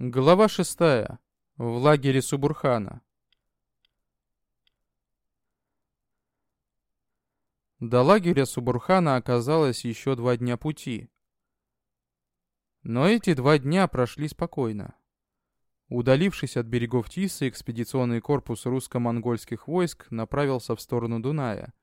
Глава шестая. В лагере Субурхана. До лагеря Субурхана оказалось еще два дня пути. Но эти два дня прошли спокойно. Удалившись от берегов Тисы, экспедиционный корпус русско-монгольских войск направился в сторону Дуная,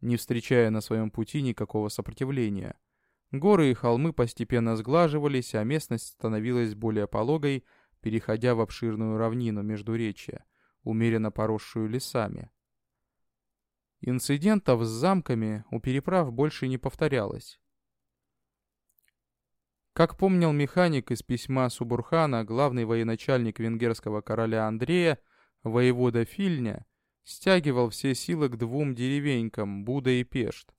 не встречая на своем пути никакого сопротивления – Горы и холмы постепенно сглаживались, а местность становилась более пологой, переходя в обширную равнину между речья, умеренно поросшую лесами. Инцидентов с замками у переправ больше не повторялось. Как помнил механик из письма Субурхана, главный военачальник венгерского короля Андрея, воевода Фильня, стягивал все силы к двум деревенькам, Буда и Пешт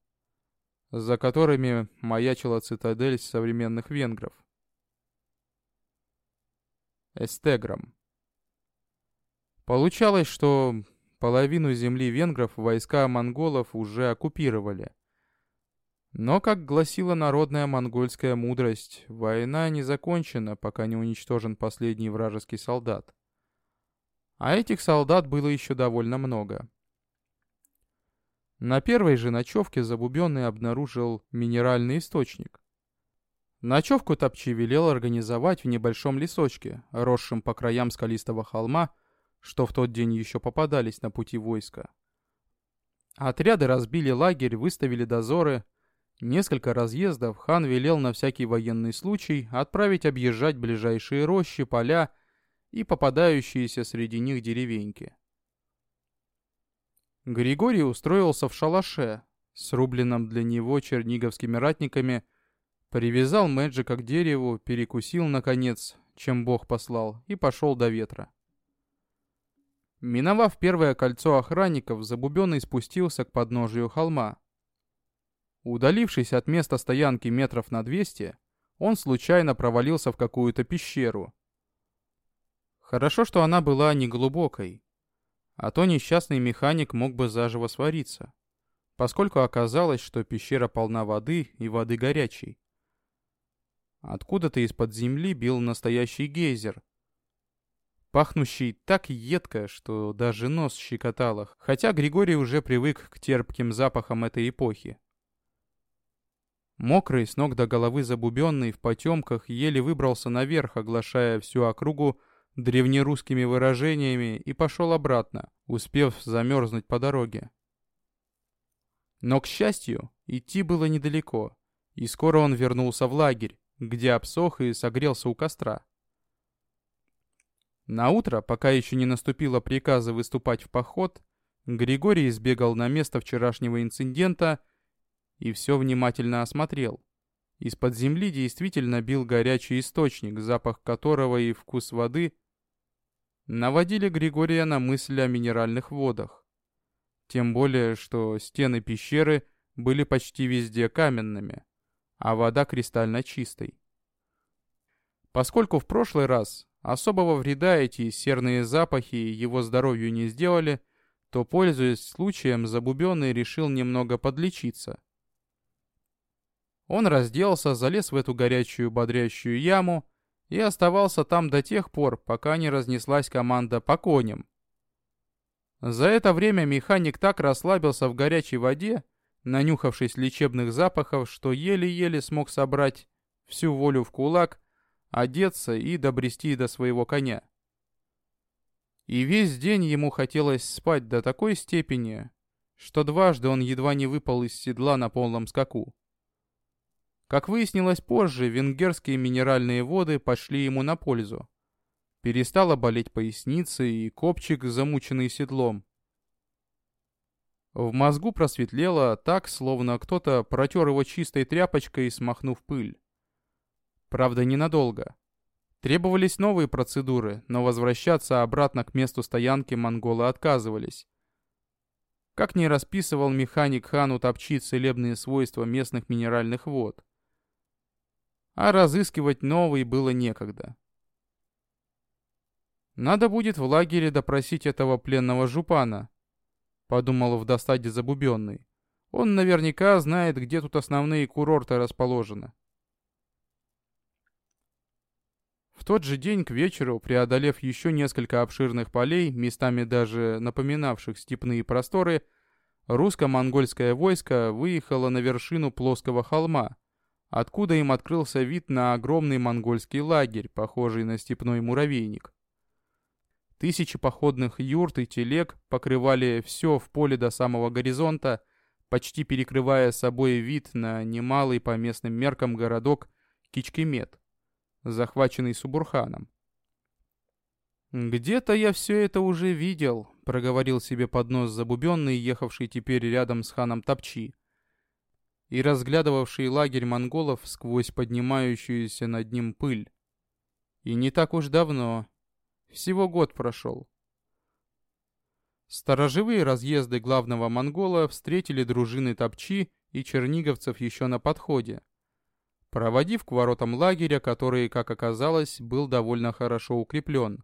за которыми маячила цитадель современных венгров. Эстеграм. Получалось, что половину земли венгров войска монголов уже оккупировали. Но, как гласила народная монгольская мудрость, война не закончена, пока не уничтожен последний вражеский солдат. А этих солдат было еще довольно много. На первой же ночевке Забубенный обнаружил минеральный источник. Ночевку Топчи велел организовать в небольшом лесочке, росшем по краям скалистого холма, что в тот день еще попадались на пути войска. Отряды разбили лагерь, выставили дозоры. Несколько разъездов хан велел на всякий военный случай отправить объезжать ближайшие рощи, поля и попадающиеся среди них деревеньки. Григорий устроился в шалаше, срубленном для него черниговскими ратниками, привязал Мэджика к дереву, перекусил, наконец, чем бог послал, и пошел до ветра. Миновав первое кольцо охранников, Забубенный спустился к подножию холма. Удалившись от места стоянки метров на 200, он случайно провалился в какую-то пещеру. Хорошо, что она была неглубокой, а то несчастный механик мог бы заживо свариться, поскольку оказалось, что пещера полна воды и воды горячей. Откуда-то из-под земли бил настоящий гейзер, пахнущий так едко, что даже нос щекотало, хотя Григорий уже привык к терпким запахам этой эпохи. Мокрый, с ног до головы забубенный, в потемках, еле выбрался наверх, оглашая всю округу древнерусскими выражениями и пошел обратно, успев замерзнуть по дороге. Но, к счастью, идти было недалеко, и скоро он вернулся в лагерь, где обсох и согрелся у костра. На утро, пока еще не наступило приказа выступать в поход, Григорий избегал на место вчерашнего инцидента и все внимательно осмотрел. Из-под земли действительно бил горячий источник, запах которого и вкус воды наводили Григория на мысль о минеральных водах. Тем более, что стены пещеры были почти везде каменными, а вода кристально чистой. Поскольку в прошлый раз особого вреда эти серные запахи его здоровью не сделали, то, пользуясь случаем, Забубенный решил немного подлечиться. Он разделся, залез в эту горячую бодрящую яму и оставался там до тех пор, пока не разнеслась команда по коням. За это время механик так расслабился в горячей воде, нанюхавшись лечебных запахов, что еле-еле смог собрать всю волю в кулак, одеться и добрести до своего коня. И весь день ему хотелось спать до такой степени, что дважды он едва не выпал из седла на полном скаку. Как выяснилось позже, венгерские минеральные воды пошли ему на пользу. Перестала болеть поясница и копчик, замученный седлом. В мозгу просветлело так, словно кто-то протер его чистой тряпочкой, смахнув пыль. Правда, ненадолго. Требовались новые процедуры, но возвращаться обратно к месту стоянки монголы отказывались. Как не расписывал механик Хану Топчи целебные свойства местных минеральных вод а разыскивать новый было некогда. «Надо будет в лагере допросить этого пленного жупана», — подумал в досаде забубенный. «Он наверняка знает, где тут основные курорты расположены». В тот же день к вечеру, преодолев еще несколько обширных полей, местами даже напоминавших степные просторы, русско-монгольское войско выехало на вершину плоского холма, откуда им открылся вид на огромный монгольский лагерь, похожий на степной муравейник. Тысячи походных юрт и телег покрывали все в поле до самого горизонта, почти перекрывая собой вид на немалый по местным меркам городок Кичкемет, захваченный Субурханом. «Где-то я все это уже видел», — проговорил себе под нос забубенный, ехавший теперь рядом с ханом Топчи, и разглядывавший лагерь монголов сквозь поднимающуюся над ним пыль. И не так уж давно, всего год прошел. Сторожевые разъезды главного монгола встретили дружины топчи и черниговцев еще на подходе, проводив к воротам лагеря, который, как оказалось, был довольно хорошо укреплен.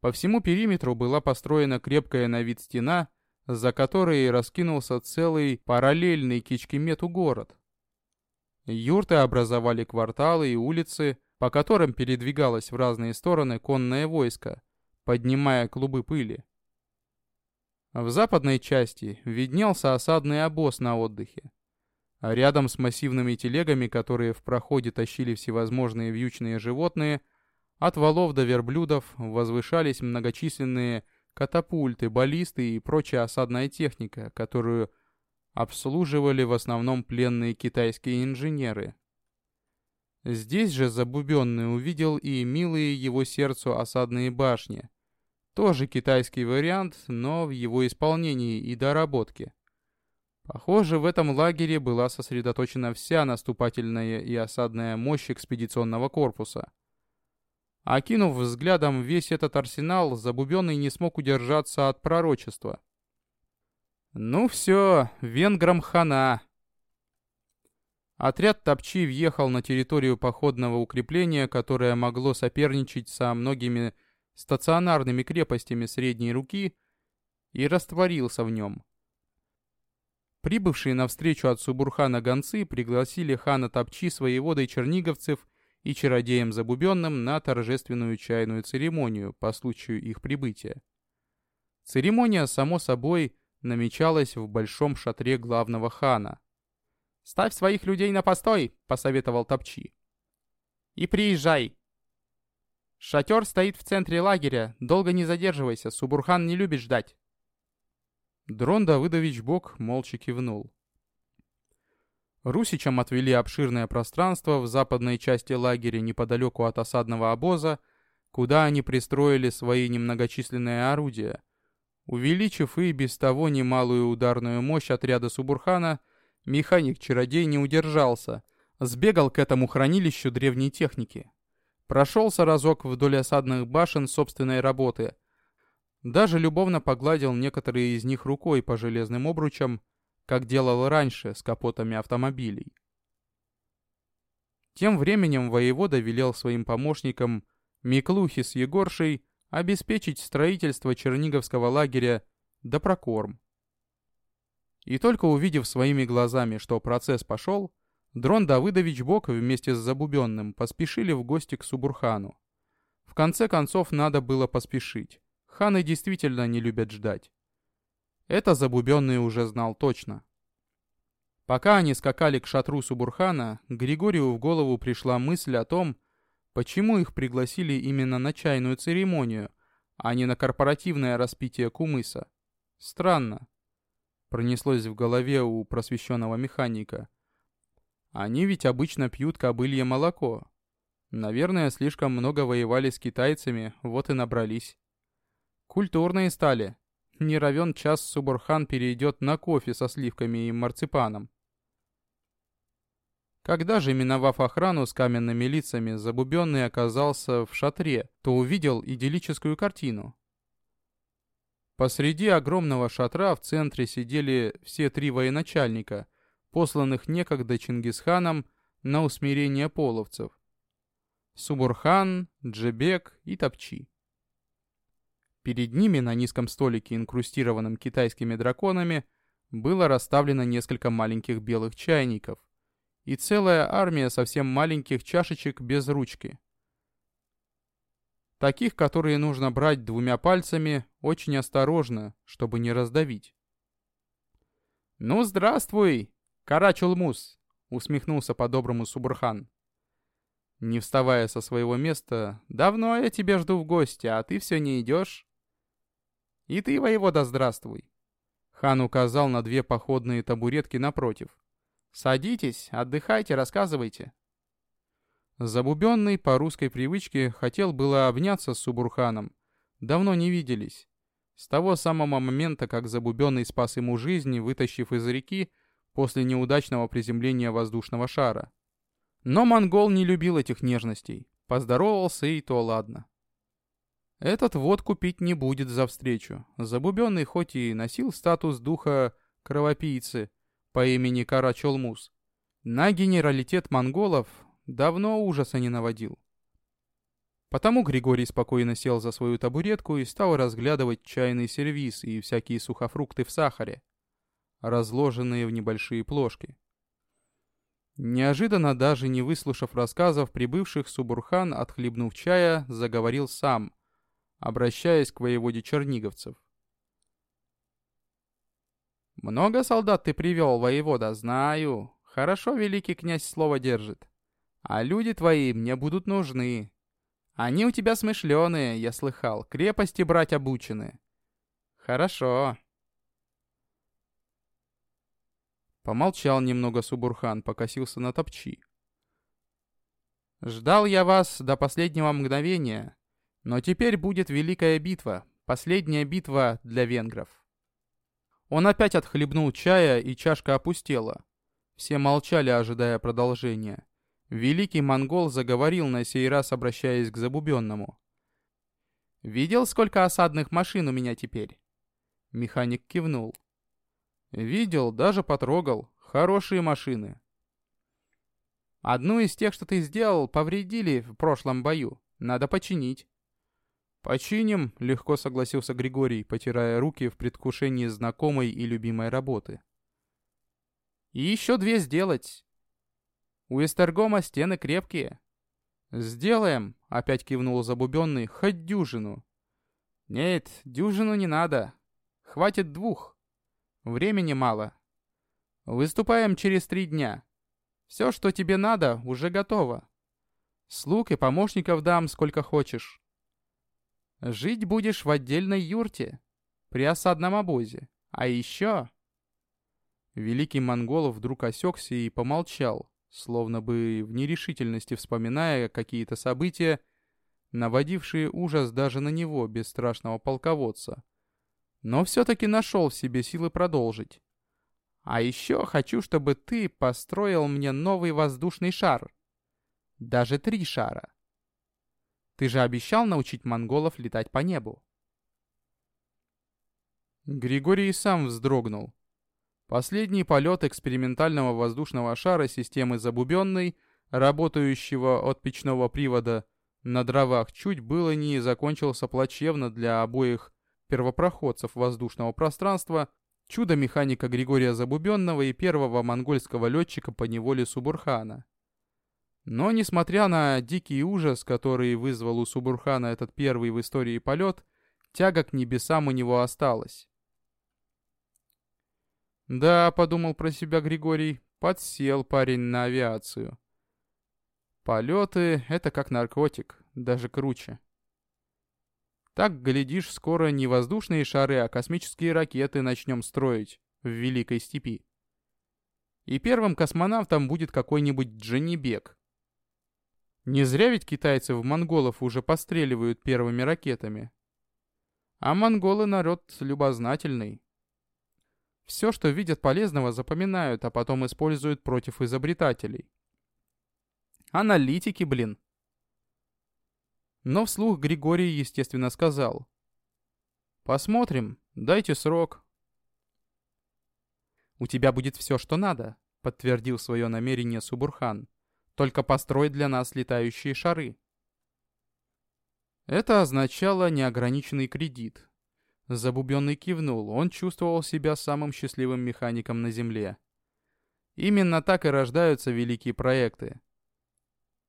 По всему периметру была построена крепкая на вид стена, за которой раскинулся целый параллельный Кичкемету город. Юрты образовали кварталы и улицы, по которым передвигалось в разные стороны конное войско, поднимая клубы пыли. В западной части виднелся осадный обоз на отдыхе. А рядом с массивными телегами, которые в проходе тащили всевозможные вьючные животные, от валов до верблюдов возвышались многочисленные катапульты, баллисты и прочая осадная техника, которую обслуживали в основном пленные китайские инженеры. Здесь же Забубенный увидел и милые его сердцу осадные башни. Тоже китайский вариант, но в его исполнении и доработке. Похоже, в этом лагере была сосредоточена вся наступательная и осадная мощь экспедиционного корпуса. Окинув взглядом весь этот арсенал, Забубенный не смог удержаться от пророчества. «Ну все, венграм хана!» Отряд Топчи въехал на территорию походного укрепления, которое могло соперничать со многими стационарными крепостями средней руки, и растворился в нем. Прибывшие навстречу от Субурхана гонцы пригласили хана Топчи своеводой черниговцев и чародеем Забубенным на торжественную чайную церемонию по случаю их прибытия. Церемония, само собой, намечалась в большом шатре главного хана – «Ставь своих людей на постой», — посоветовал Топчи. «И приезжай. Шатер стоит в центре лагеря. Долго не задерживайся, Субурхан не любит ждать». Дрон Давыдович Бог молча кивнул. Русичам отвели обширное пространство в западной части лагеря неподалеку от осадного обоза, куда они пристроили свои немногочисленные орудия. Увеличив и без того немалую ударную мощь отряда Субурхана — Механик-чародей не удержался, сбегал к этому хранилищу древней техники. Прошелся разок вдоль осадных башен собственной работы. Даже любовно погладил некоторые из них рукой по железным обручам, как делал раньше с капотами автомобилей. Тем временем воевода велел своим помощникам Миклухи с Егоршей обеспечить строительство Черниговского лагеря да прокорм. И только увидев своими глазами, что процесс пошел, Дрон Давыдович Бок вместе с Забубенным поспешили в гости к Субурхану. В конце концов, надо было поспешить. Ханы действительно не любят ждать. Это Забубенный уже знал точно. Пока они скакали к шатру Субурхана, Григорию в голову пришла мысль о том, почему их пригласили именно на чайную церемонию, а не на корпоративное распитие кумыса. Странно. Пронеслось в голове у просвещенного механика. Они ведь обычно пьют кобылье молоко. Наверное, слишком много воевали с китайцами, вот и набрались. Культурные стали. Не равен час Субурхан перейдет на кофе со сливками и марципаном. Когда же, миновав охрану с каменными лицами, Забубенный оказался в шатре, то увидел идиллическую картину. Посреди огромного шатра в центре сидели все три военачальника, посланных некогда Чингисханом на усмирение половцев. Субурхан, Джебек и Топчи. Перед ними на низком столике, инкрустированном китайскими драконами, было расставлено несколько маленьких белых чайников и целая армия совсем маленьких чашечек без ручки. Таких, которые нужно брать двумя пальцами, очень осторожно, чтобы не раздавить. «Ну, здравствуй, Карачулмус!» — усмехнулся по-доброму Субурхан. Не вставая со своего места, «Давно я тебя жду в гости, а ты все не идешь?» «И ты, воевода, здравствуй!» Хан указал на две походные табуретки напротив. «Садитесь, отдыхайте, рассказывайте». Забубенный по русской привычке хотел было обняться с Субурханом. Давно не виделись. С того самого момента, как Забубенный спас ему жизнь, вытащив из реки после неудачного приземления воздушного шара. Но монгол не любил этих нежностей. Поздоровался и то ладно. Этот водку пить не будет за встречу. Забубенный хоть и носил статус духа кровопийцы по имени Карачолмус, на генералитет монголов давно ужаса не наводил. Потому Григорий спокойно сел за свою табуретку и стал разглядывать чайный сервиз и всякие сухофрукты в сахаре, разложенные в небольшие плошки. Неожиданно, даже не выслушав рассказов прибывших, Субурхан, отхлебнув чая, заговорил сам, обращаясь к воеводе черниговцев. «Много солдат ты привел, воевода, знаю. Хорошо великий князь слово держит. А люди твои мне будут нужны. Они у тебя смышленые, я слыхал, крепости брать обучены. Хорошо. Помолчал немного Субурхан, покосился на топчи. Ждал я вас до последнего мгновения, но теперь будет великая битва, последняя битва для венгров. Он опять отхлебнул чая, и чашка опустела. Все молчали, ожидая продолжения. Великий монгол заговорил на сей раз, обращаясь к забубенному. «Видел, сколько осадных машин у меня теперь?» Механик кивнул. «Видел, даже потрогал. Хорошие машины». «Одну из тех, что ты сделал, повредили в прошлом бою. Надо починить». «Починим», — легко согласился Григорий, потирая руки в предвкушении знакомой и любимой работы. «И еще две сделать. У Эстергома стены крепкие. Сделаем, опять кивнул забубенный, хоть дюжину. Нет, дюжину не надо. Хватит двух. Времени мало. Выступаем через три дня. Все, что тебе надо, уже готово. Слуг и помощников дам сколько хочешь. Жить будешь в отдельной юрте, при осадном обозе. А еще... Великий монгол вдруг осекся и помолчал, словно бы в нерешительности вспоминая какие-то события, наводившие ужас даже на него, бесстрашного полководца. Но все-таки нашел в себе силы продолжить. А еще хочу, чтобы ты построил мне новый воздушный шар. Даже три шара. Ты же обещал научить монголов летать по небу. Григорий сам вздрогнул. Последний полет экспериментального воздушного шара системы Забубенной, работающего от печного привода на дровах, чуть было не закончился плачевно для обоих первопроходцев воздушного пространства, чудо механика Григория Забубенного и первого монгольского летчика по неволе Субурхана. Но, несмотря на дикий ужас, который вызвал у Субурхана этот первый в истории полет, тяга к небесам у него осталась. Да, подумал про себя Григорий, подсел парень на авиацию. Полеты — это как наркотик, даже круче. Так, глядишь, скоро не воздушные шары, а космические ракеты начнем строить в Великой Степи. И первым космонавтом будет какой-нибудь Дженнибек. Не зря ведь китайцы в монголов уже постреливают первыми ракетами. А монголы народ любознательный. Все, что видят полезного, запоминают, а потом используют против изобретателей. Аналитики, блин. Но вслух Григорий, естественно, сказал. «Посмотрим, дайте срок». «У тебя будет все, что надо», — подтвердил свое намерение Субурхан. «Только построй для нас летающие шары». Это означало неограниченный кредит, Забубенный кивнул, он чувствовал себя самым счастливым механиком на Земле. Именно так и рождаются великие проекты.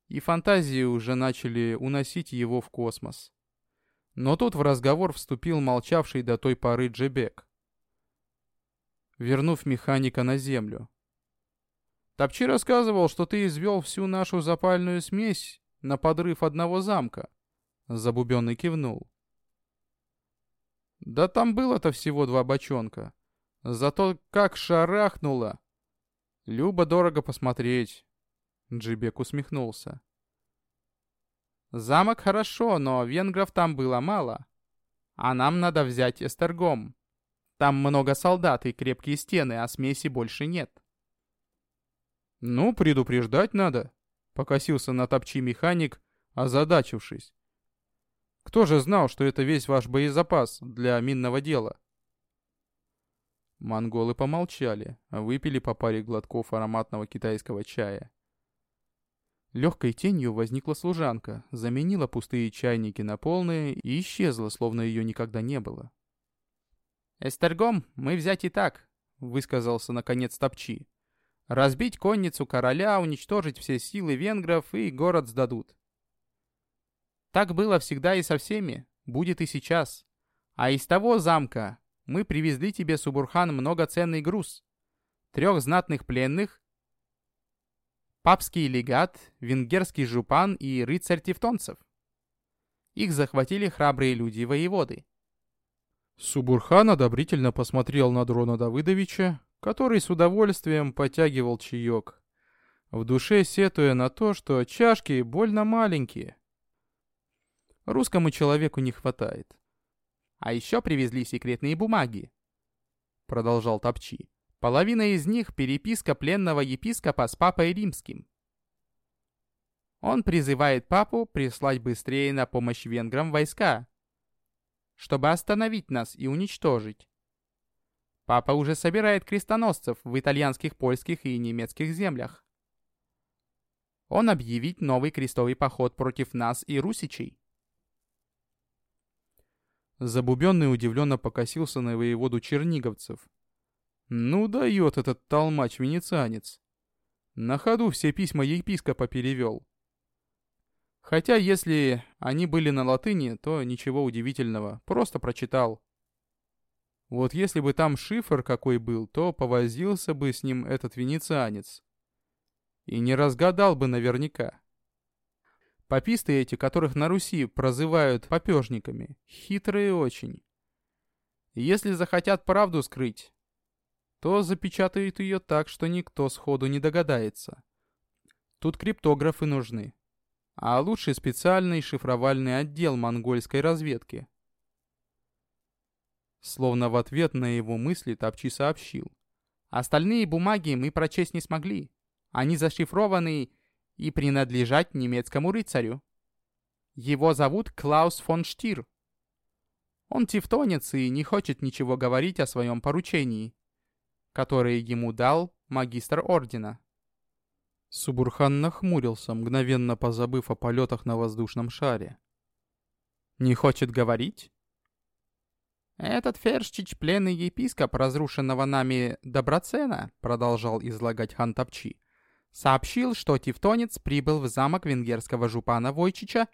И фантазии уже начали уносить его в космос. Но тут в разговор вступил молчавший до той поры Джебек, вернув механика на землю. Топчи рассказывал, что ты извел всю нашу запальную смесь на подрыв одного замка. Забубенный кивнул. Да там было-то всего два бочонка. Зато как шарахнуло. Любо дорого посмотреть. Джибек усмехнулся. Замок хорошо, но венгров там было мало. А нам надо взять Эстергом. Там много солдат и крепкие стены, а смеси больше нет. Ну, предупреждать надо. Покосился на топчи механик, озадачившись. Кто же знал, что это весь ваш боезапас для минного дела? Монголы помолчали, выпили по паре глотков ароматного китайского чая. Легкой тенью возникла служанка, заменила пустые чайники на полные и исчезла, словно ее никогда не было. «Эстергом мы взять и так», — высказался наконец Топчи. «Разбить конницу короля, уничтожить все силы венгров и город сдадут». Так было всегда и со всеми, будет и сейчас. А из того замка мы привезли тебе, Субурхан, многоценный груз. Трех знатных пленных, папский легат, венгерский жупан и рыцарь тевтонцев. Их захватили храбрые люди-воеводы. Субурхан одобрительно посмотрел на Дрона Давыдовича, который с удовольствием потягивал чаек, в душе сетуя на то, что чашки больно маленькие. Русскому человеку не хватает. А еще привезли секретные бумаги. Продолжал Топчи. Половина из них переписка пленного епископа с папой римским. Он призывает папу прислать быстрее на помощь венграм войска, чтобы остановить нас и уничтожить. Папа уже собирает крестоносцев в итальянских, польских и немецких землях. Он объявит новый крестовый поход против нас и русичей. Забубенный удивленно покосился на воеводу черниговцев. Ну дает этот толмач-венецианец. На ходу все письма епископа перевел. Хотя если они были на латыни, то ничего удивительного, просто прочитал. Вот если бы там шифр какой был, то повозился бы с ним этот венецианец. И не разгадал бы наверняка. Пописты эти, которых на Руси прозывают попежниками, хитрые очень. Если захотят правду скрыть, то запечатают ее так, что никто сходу не догадается. Тут криптографы нужны. А лучше специальный шифровальный отдел монгольской разведки. Словно в ответ на его мысли Топчи сообщил. Остальные бумаги мы прочесть не смогли. Они зашифрованы и принадлежать немецкому рыцарю. Его зовут Клаус фон Штир. Он тевтонец и не хочет ничего говорить о своем поручении, которое ему дал магистр ордена. Субурхан нахмурился, мгновенно позабыв о полетах на воздушном шаре. «Не хочет говорить?» «Этот Фершчич, пленный епископ разрушенного нами Доброцена», продолжал излагать хан Топчи, сообщил, что тевтонец прибыл в замок венгерского жупана Войчича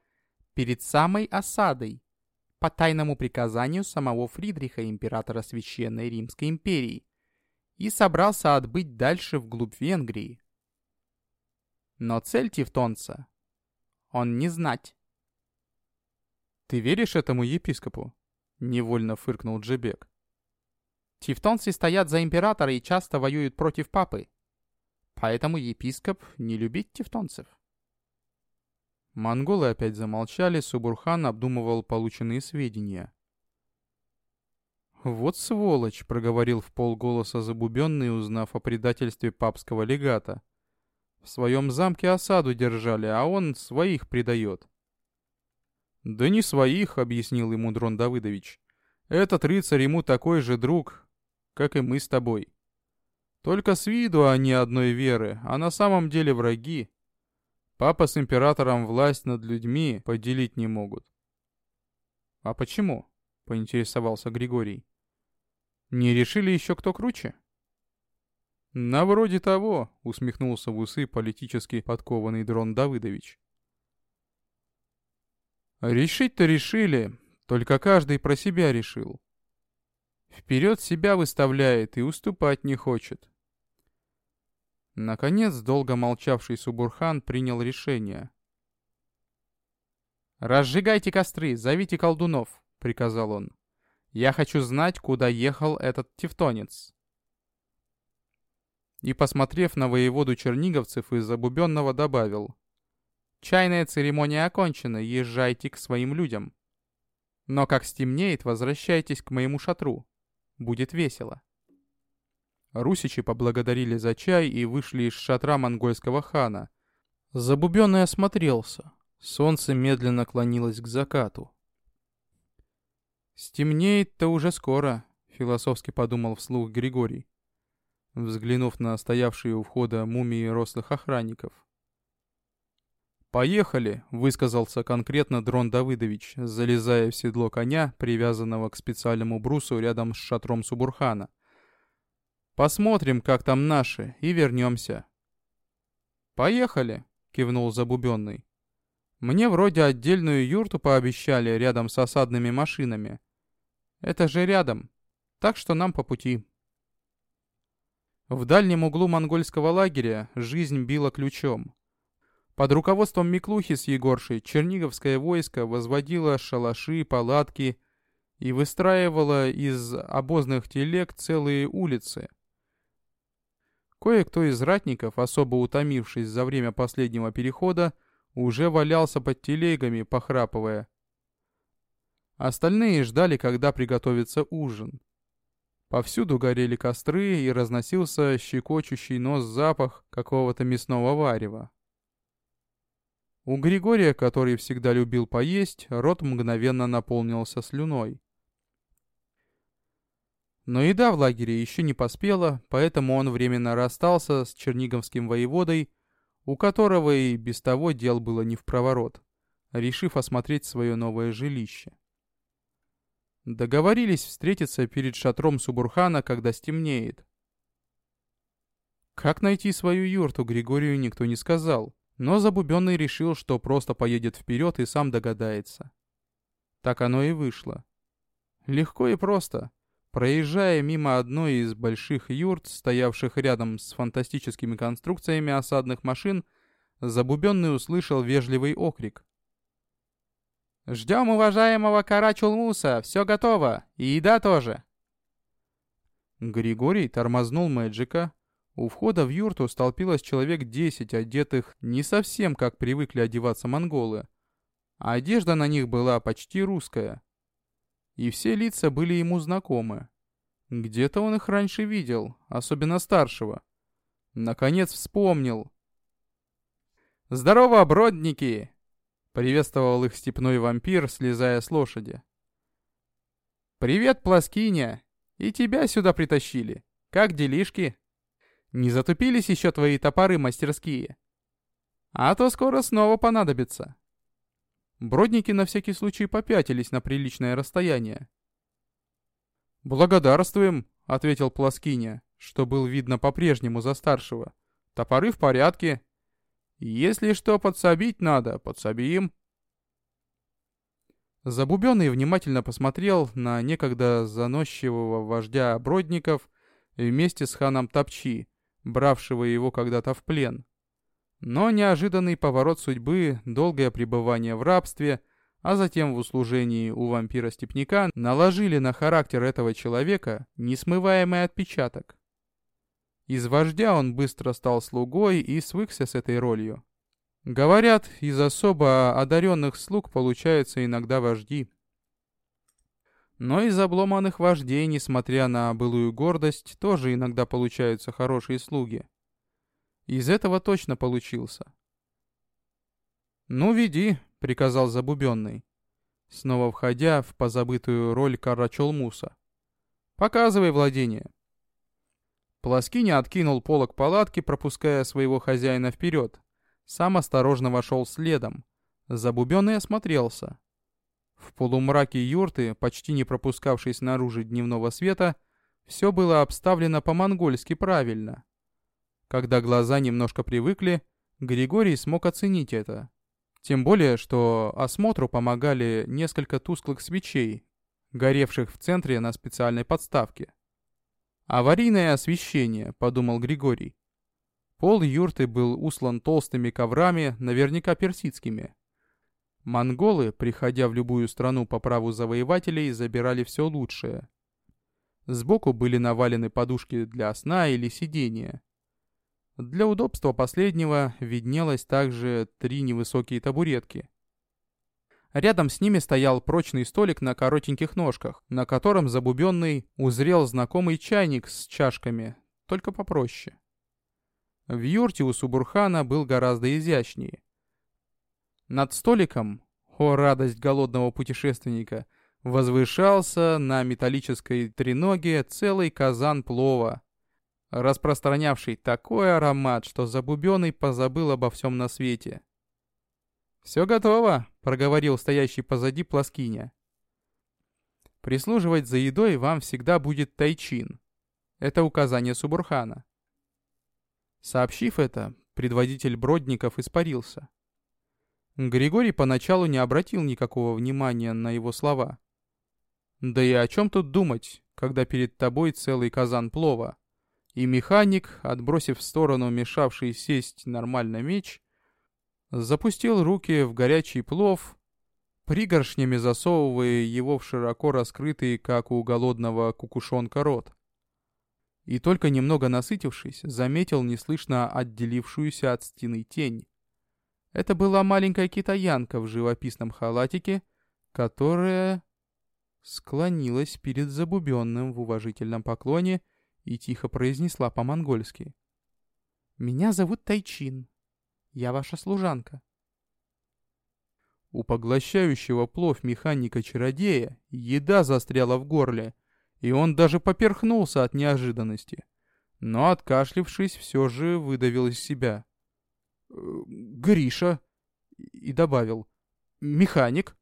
перед самой осадой по тайному приказанию самого Фридриха, императора Священной Римской империи, и собрался отбыть дальше вглубь Венгрии. Но цель тевтонца он не знать. «Ты веришь этому епископу?» — невольно фыркнул Джебек. «Тевтонцы стоят за императора и часто воюют против папы. Поэтому епископ не любит тевтонцев. Монголы опять замолчали, Субурхан обдумывал полученные сведения. «Вот сволочь!» — проговорил в полголоса забубенный, узнав о предательстве папского легата. «В своем замке осаду держали, а он своих предает». «Да не своих», — объяснил ему Дрон Давыдович. «Этот рыцарь ему такой же друг, как и мы с тобой. Только с виду они одной веры, а на самом деле враги. Папа с императором власть над людьми поделить не могут. «А почему?» — поинтересовался Григорий. «Не решили еще, кто круче?» «На вроде того», — усмехнулся в усы политически подкованный Дрон Давыдович. «Решить-то решили, Только каждый про себя решил. Вперед себя выставляет и уступать не хочет. Наконец, долго молчавший Субурхан принял решение. «Разжигайте костры, зовите колдунов», — приказал он. «Я хочу знать, куда ехал этот тевтонец». И, посмотрев на воеводу черниговцев из Забубенного, добавил. «Чайная церемония окончена, езжайте к своим людям. Но как стемнеет, возвращайтесь к моему шатру. Будет весело». Русичи поблагодарили за чай и вышли из шатра монгольского хана. Забубенный осмотрелся. Солнце медленно клонилось к закату. «Стемнеет-то уже скоро», — философски подумал вслух Григорий, взглянув на стоявшие у входа мумии рослых охранников. «Поехали!» — высказался конкретно Дрон Давыдович, залезая в седло коня, привязанного к специальному брусу рядом с шатром Субурхана — Посмотрим, как там наши, и вернемся. «Поехали», — кивнул Забубенный. «Мне вроде отдельную юрту пообещали рядом с осадными машинами. Это же рядом, так что нам по пути». В дальнем углу монгольского лагеря жизнь била ключом. Под руководством Миклухи с Егоршей Черниговское войско возводило шалаши, палатки и выстраивало из обозных телег целые улицы — Кое-кто из ратников, особо утомившись за время последнего перехода, уже валялся под телегами, похрапывая. Остальные ждали, когда приготовится ужин. Повсюду горели костры и разносился щекочущий нос запах какого-то мясного варева. У Григория, который всегда любил поесть, рот мгновенно наполнился слюной. Но еда в лагере еще не поспела, поэтому он временно расстался с черниговским воеводой, у которого и без того дел было не в проворот, решив осмотреть свое новое жилище. Договорились встретиться перед шатром Субурхана, когда стемнеет. Как найти свою юрту, Григорию никто не сказал, но Забубенный решил, что просто поедет вперед и сам догадается. Так оно и вышло. Легко и просто — Проезжая мимо одной из больших юрт, стоявших рядом с фантастическими конструкциями осадных машин, Забубенный услышал вежливый окрик. «Ждем уважаемого Карачулмуса, все готово, и еда тоже!» Григорий тормознул Мэджика. У входа в юрту столпилось человек десять, одетых не совсем как привыкли одеваться монголы. А одежда на них была почти русская и все лица были ему знакомы. Где-то он их раньше видел, особенно старшего. Наконец вспомнил. «Здорово, бродники!» — приветствовал их степной вампир, слезая с лошади. «Привет, Плоскиня! И тебя сюда притащили. Как делишки? Не затупились еще твои топоры мастерские? А то скоро снова понадобится». Бродники на всякий случай попятились на приличное расстояние. «Благодарствуем», — ответил Плоскиня, что был видно по-прежнему за старшего. «Топоры в порядке. Если что подсобить надо, подсобим». Забубенный внимательно посмотрел на некогда заносчивого вождя Бродников вместе с ханом Топчи, бравшего его когда-то в плен. Но неожиданный поворот судьбы, долгое пребывание в рабстве, а затем в услужении у вампира-степняка наложили на характер этого человека несмываемый отпечаток. Из вождя он быстро стал слугой и свыкся с этой ролью. Говорят, из особо одаренных слуг получаются иногда вожди. Но из обломанных вождей, несмотря на былую гордость, тоже иногда получаются хорошие слуги. Из этого точно получился. «Ну, веди», — приказал Забубенный, снова входя в позабытую роль Карачолмуса. «Показывай владение». Плоскиня откинул полок палатки, пропуская своего хозяина вперед. Сам осторожно вошел следом. Забубенный осмотрелся. В полумраке юрты, почти не пропускавшей снаружи дневного света, все было обставлено по-монгольски правильно. Когда глаза немножко привыкли, Григорий смог оценить это. Тем более, что осмотру помогали несколько тусклых свечей, горевших в центре на специальной подставке. «Аварийное освещение», — подумал Григорий. Пол юрты был услан толстыми коврами, наверняка персидскими. Монголы, приходя в любую страну по праву завоевателей, забирали все лучшее. Сбоку были навалены подушки для сна или сидения. Для удобства последнего виднелось также три невысокие табуретки. Рядом с ними стоял прочный столик на коротеньких ножках, на котором забубенный узрел знакомый чайник с чашками, только попроще. В юрте у Субурхана был гораздо изящнее. Над столиком, о радость голодного путешественника, возвышался на металлической треноге целый казан плова, распространявший такой аромат, что Забубенный позабыл обо всем на свете. «Все готово», — проговорил стоящий позади Плоскиня. «Прислуживать за едой вам всегда будет Тайчин. Это указание Субурхана». Сообщив это, предводитель Бродников испарился. Григорий поначалу не обратил никакого внимания на его слова. Да и о чем тут думать, когда перед тобой целый казан плова? И механик, отбросив в сторону мешавший сесть нормально меч, запустил руки в горячий плов, пригоршнями засовывая его в широко раскрытый, как у голодного кукушонка, рот и только немного насытившись, заметил неслышно отделившуюся от стены тень. Это была маленькая китаянка в живописном халатике, которая склонилась перед забубенным в уважительном поклоне и тихо произнесла по-монгольски. «Меня зовут Тайчин. Я ваша служанка». У поглощающего плов механика-чародея еда застряла в горле, и он даже поперхнулся от неожиданности. Но, откашлившись, все же выдавил из себя. «Э, «Гриша!» и добавил. «Механик?»